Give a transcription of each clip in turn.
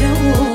verão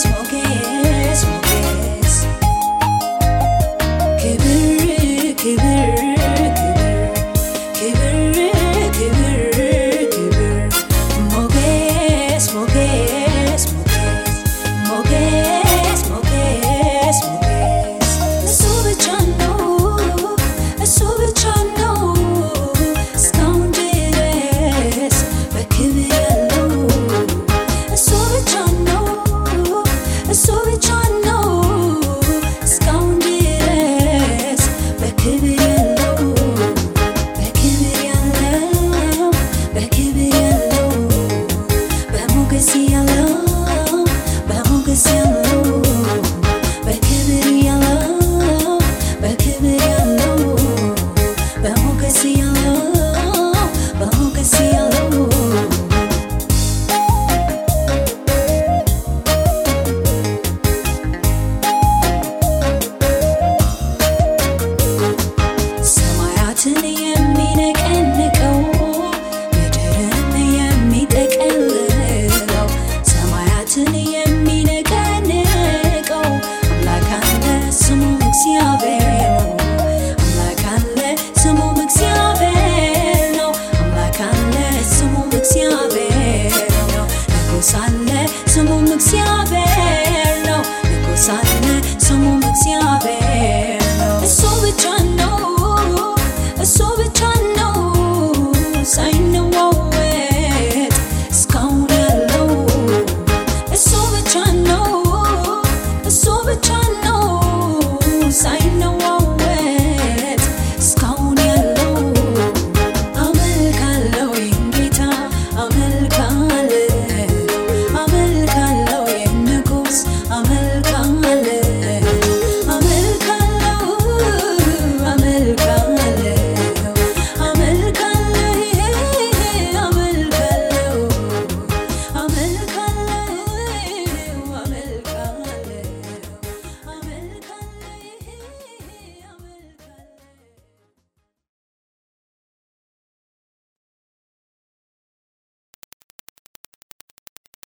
Smoking